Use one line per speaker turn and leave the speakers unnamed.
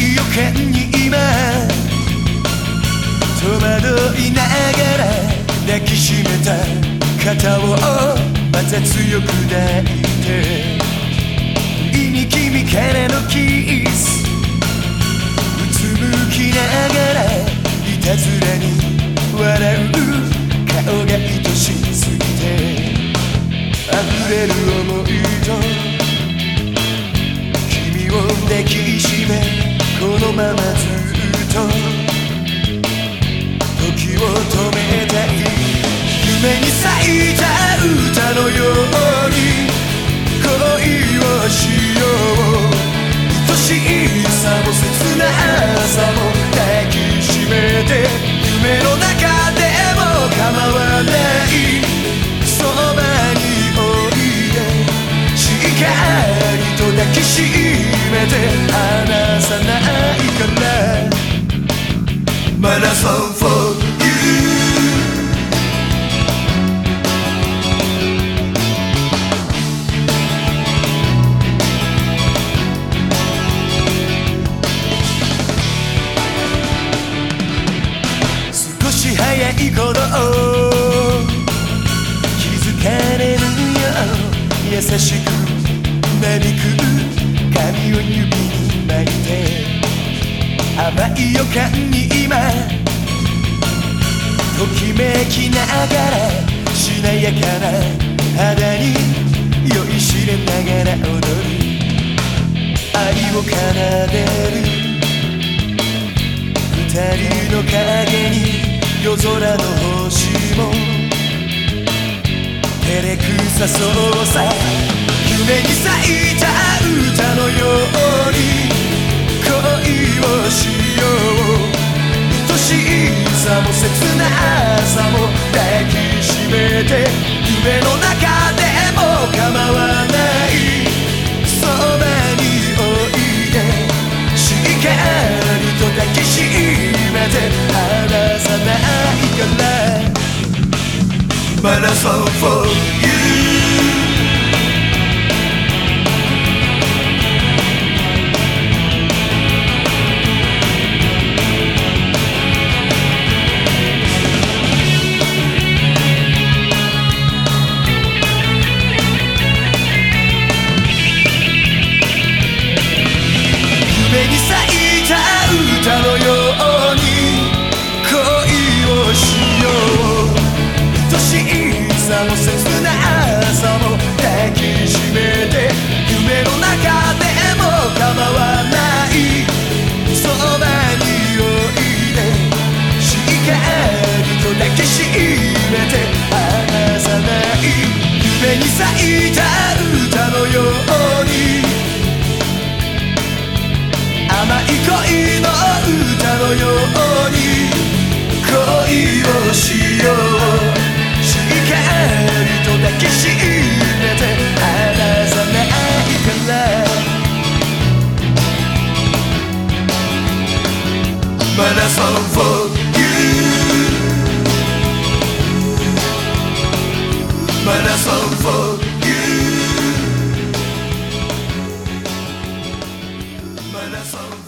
予感に今戸惑いながら抱きしめた肩をまた強く抱いて意に君からのキスうつむきながらいたずらに笑う顔が愛しすぎて溢れるままずっと時を止めたい夢に咲いた歌のように恋をしよう愛しいさも切なさも抱きしめて夢の中でも構わないそばにおいでしっかりと抱きしめてマラソン for you 少し早い頃気づかれるよ優しくなび甘い予感に今ときめきながらしなやかな肌に酔いしれながら踊る愛を奏でる二人の影に夜空の星も照れくさそうさ夢に咲いた切な朝も抱きしめて夢の中でも構わない。そばにおいでしっかりと抱きしめて離さないからマラソン for you 恋をしようしっかりと抱きしめて離さないからマラソン for you. マラソン for you. マラソン